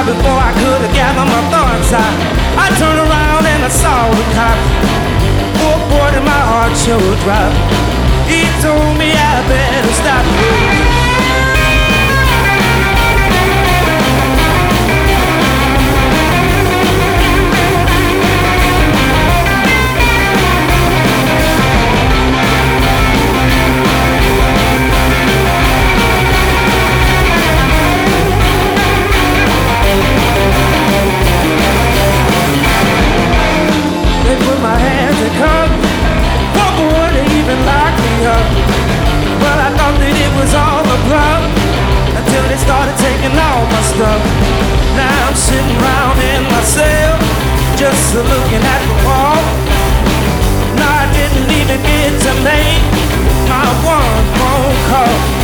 car before I could gather my thoughts. I, I turned around and I saw the cop. Poor boy, did my heart sure drop. He told me I better stop. Stuff. Now I'm sitting around in my cell, just looking at the wall. No, I didn't even get to make my one phone call.